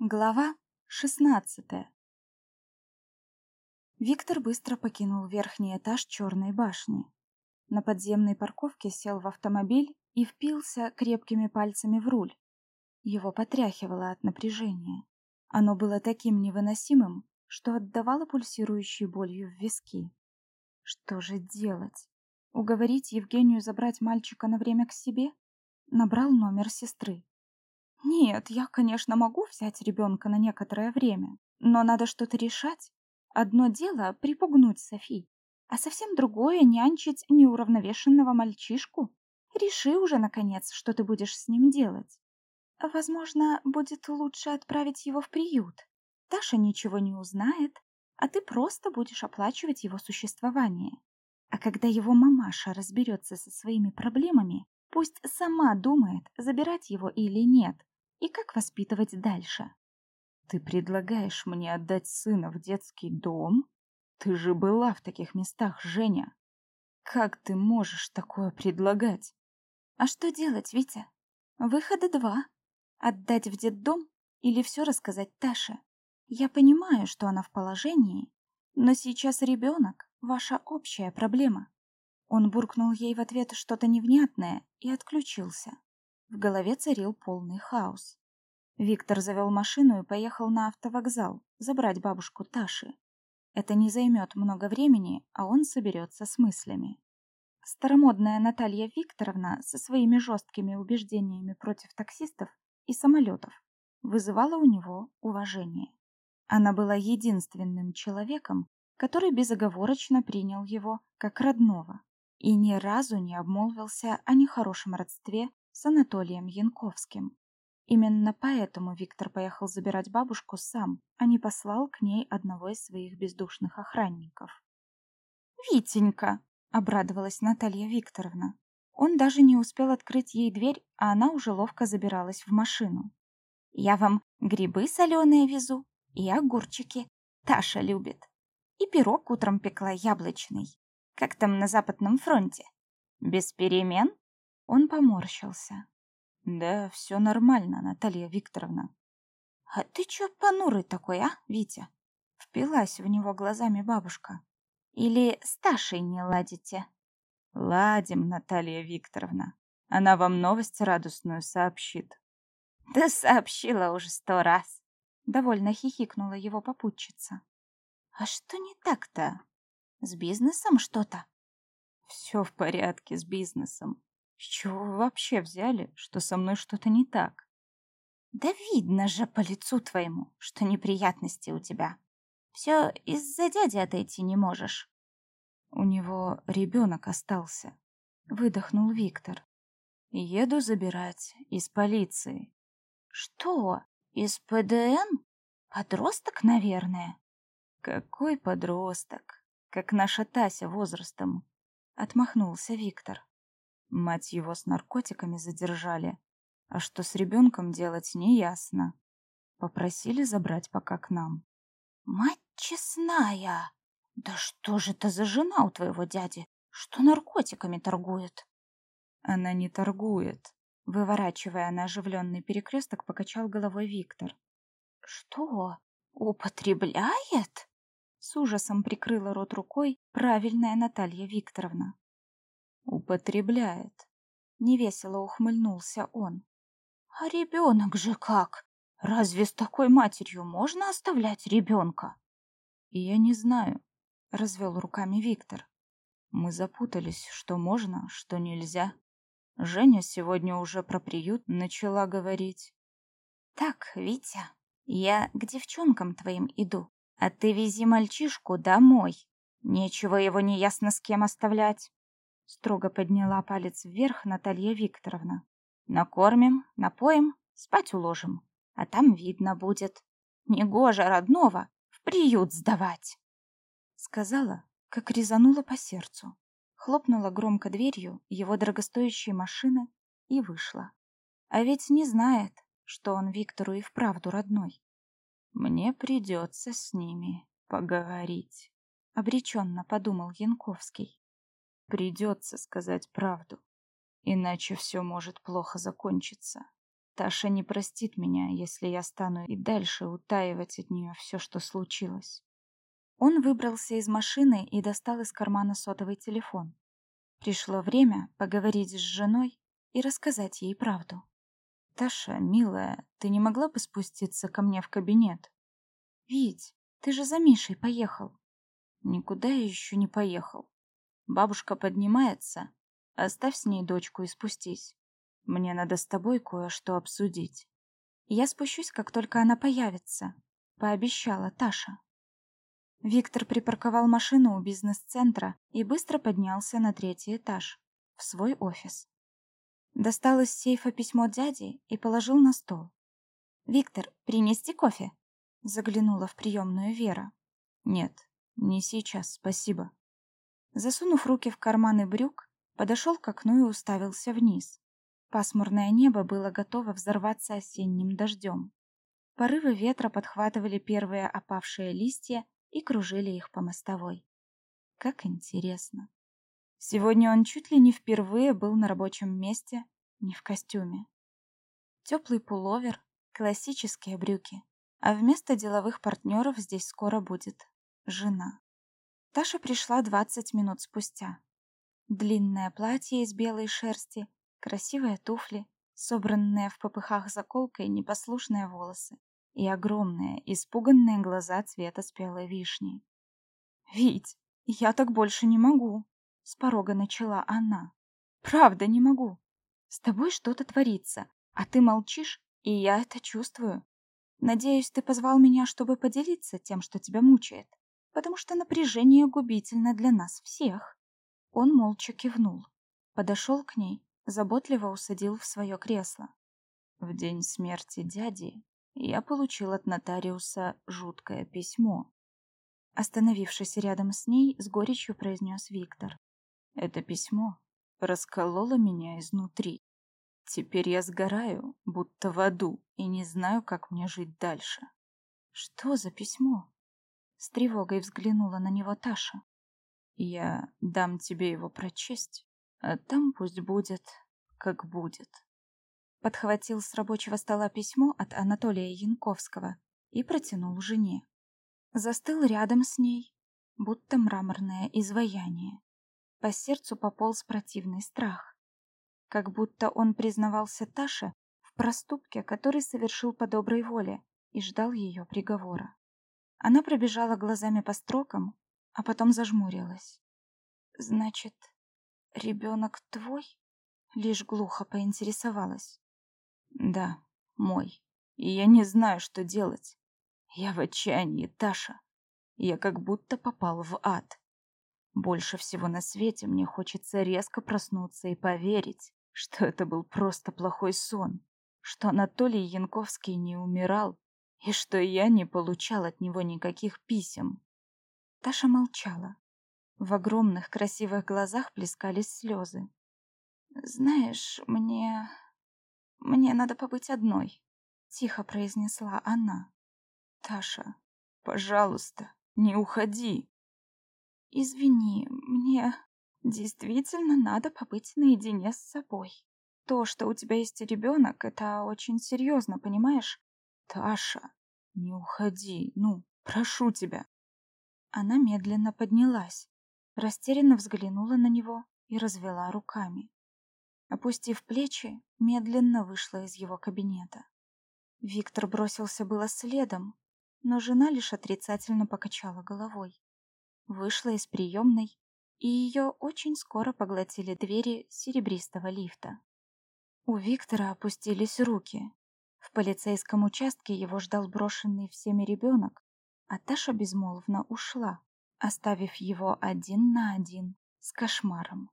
Глава шестнадцатая Виктор быстро покинул верхний этаж черной башни. На подземной парковке сел в автомобиль и впился крепкими пальцами в руль. Его потряхивало от напряжения. Оно было таким невыносимым, что отдавало пульсирующей болью в виски. Что же делать? Уговорить Евгению забрать мальчика на время к себе? Набрал номер сестры. Нет, я, конечно, могу взять ребенка на некоторое время, но надо что-то решать. Одно дело припугнуть Софи, а совсем другое нянчить неуравновешенного мальчишку. Реши уже, наконец, что ты будешь с ним делать. Возможно, будет лучше отправить его в приют. Таша ничего не узнает, а ты просто будешь оплачивать его существование. А когда его мамаша разберется со своими проблемами, пусть сама думает, забирать его или нет, и как воспитывать дальше. Ты предлагаешь мне отдать сына в детский дом? Ты же была в таких местах, Женя. Как ты можешь такое предлагать? А что делать, Витя? Выхода два. Отдать в детдом или все рассказать Таше? Я понимаю, что она в положении, но сейчас ребенок — ваша общая проблема. Он буркнул ей в ответ что-то невнятное и отключился. В голове царил полный хаос. Виктор завел машину и поехал на автовокзал забрать бабушку Таши. Это не займет много времени, а он соберется с мыслями. Старомодная Наталья Викторовна со своими жесткими убеждениями против таксистов и самолетов вызывала у него уважение. Она была единственным человеком, который безоговорочно принял его как родного и ни разу не обмолвился о нехорошем родстве с Анатолием Янковским. Именно поэтому Виктор поехал забирать бабушку сам, а не послал к ней одного из своих бездушных охранников. «Витенька!» — обрадовалась Наталья Викторовна. Он даже не успел открыть ей дверь, а она уже ловко забиралась в машину. «Я вам грибы соленые везу и огурчики. Таша любит. И пирог утром пекла яблочный. Как там на Западном фронте? Без перемен?» Он поморщился. Да, все нормально, Наталья Викторовна. А ты чё понурый такой, а, Витя? Впилась в него глазами бабушка. Или с Ташей не ладите? Ладим, Наталья Викторовна. Она вам новость радостную сообщит. Да сообщила уже сто раз. Довольно хихикнула его попутчица. А что не так-то? С бизнесом что-то? Все в порядке с бизнесом. С чего вы вообще взяли, что со мной что-то не так? Да видно же по лицу твоему, что неприятности у тебя. Все из-за дяди отойти не можешь. У него ребенок остался. Выдохнул Виктор. Еду забирать из полиции. Что? Из ПДН? Подросток, наверное. Какой подросток? Как наша Тася возрастом. Отмахнулся Виктор. Мать его с наркотиками задержали. А что с ребенком делать, неясно. Попросили забрать пока к нам. Мать честная! Да что же это за жена у твоего дяди, что наркотиками торгует? Она не торгует. Выворачивая на оживленный перекресток, покачал головой Виктор. Что? Употребляет? С ужасом прикрыла рот рукой правильная Наталья Викторовна. Употребляет. Невесело ухмыльнулся он. А ребенок же как? Разве с такой матерью можно оставлять ребенка? Я не знаю, развел руками Виктор. Мы запутались, что можно, что нельзя. Женя сегодня уже про приют начала говорить. Так, Витя, я к девчонкам твоим иду, а ты вези мальчишку домой. Нечего его неясно с кем оставлять. Строго подняла палец вверх Наталья Викторовна. Накормим, напоим, спать уложим. А там видно будет. Негоже родного в приют сдавать. Сказала, как резанула по сердцу. Хлопнула громко дверью его дорогостоящей машины и вышла. А ведь не знает, что он Виктору и вправду родной. Мне придется с ними поговорить, обреченно подумал Янковский. Придется сказать правду, иначе все может плохо закончиться. Таша не простит меня, если я стану и дальше утаивать от нее все, что случилось. Он выбрался из машины и достал из кармана сотовый телефон. Пришло время поговорить с женой и рассказать ей правду. «Таша, милая, ты не могла бы спуститься ко мне в кабинет?» «Вить, ты же за Мишей поехал». «Никуда я еще не поехал. Бабушка поднимается. Оставь с ней дочку и спустись. Мне надо с тобой кое-что обсудить». «Я спущусь, как только она появится», — пообещала Таша. Виктор припарковал машину у бизнес-центра и быстро поднялся на третий этаж, в свой офис. Достал из сейфа письмо дяди и положил на стол. «Виктор, принести кофе?» Заглянула в приемную Вера. «Нет, не сейчас, спасибо». Засунув руки в карманы брюк, подошел к окну и уставился вниз. Пасмурное небо было готово взорваться осенним дождем. Порывы ветра подхватывали первые опавшие листья и кружили их по мостовой. Как интересно. Сегодня он чуть ли не впервые был на рабочем месте, не в костюме. Теплый пуловер, классические брюки, а вместо деловых партнеров здесь скоро будет жена. Таша пришла 20 минут спустя. Длинное платье из белой шерсти, красивые туфли, собранные в попыхах заколкой непослушные волосы и огромные, испуганные глаза цвета спелой вишни. «Вить, я так больше не могу!» — с порога начала она. «Правда не могу. С тобой что-то творится, а ты молчишь, и я это чувствую. Надеюсь, ты позвал меня, чтобы поделиться тем, что тебя мучает, потому что напряжение губительно для нас всех». Он молча кивнул, подошел к ней, заботливо усадил в свое кресло. В день смерти дяди я получил от нотариуса жуткое письмо. Остановившись рядом с ней, с горечью произнес Виктор. Это письмо раскололо меня изнутри. Теперь я сгораю, будто в аду, и не знаю, как мне жить дальше. Что за письмо? С тревогой взглянула на него Таша. Я дам тебе его прочесть, а там пусть будет, как будет подхватил с рабочего стола письмо от Анатолия Янковского и протянул жене. Застыл рядом с ней, будто мраморное изваяние. По сердцу пополз противный страх. Как будто он признавался Таше в проступке, который совершил по доброй воле, и ждал ее приговора. Она пробежала глазами по строкам, а потом зажмурилась. «Значит, ребенок твой?» Лишь глухо поинтересовалась. Да, мой. И я не знаю, что делать. Я в отчаянии, Таша. Я как будто попал в ад. Больше всего на свете мне хочется резко проснуться и поверить, что это был просто плохой сон, что Анатолий Янковский не умирал и что я не получал от него никаких писем. Таша молчала. В огромных красивых глазах плескались слезы. «Знаешь, мне «Мне надо побыть одной», — тихо произнесла она. «Таша, пожалуйста, не уходи». «Извини, мне действительно надо побыть наедине с собой. То, что у тебя есть ребенок, это очень серьезно, понимаешь?» «Таша, не уходи, ну, прошу тебя». Она медленно поднялась, растерянно взглянула на него и развела руками. Опустив плечи, медленно вышла из его кабинета. Виктор бросился было следом, но жена лишь отрицательно покачала головой. Вышла из приемной, и ее очень скоро поглотили двери серебристого лифта. У Виктора опустились руки. В полицейском участке его ждал брошенный всеми ребенок, а Таша безмолвно ушла, оставив его один на один с кошмаром.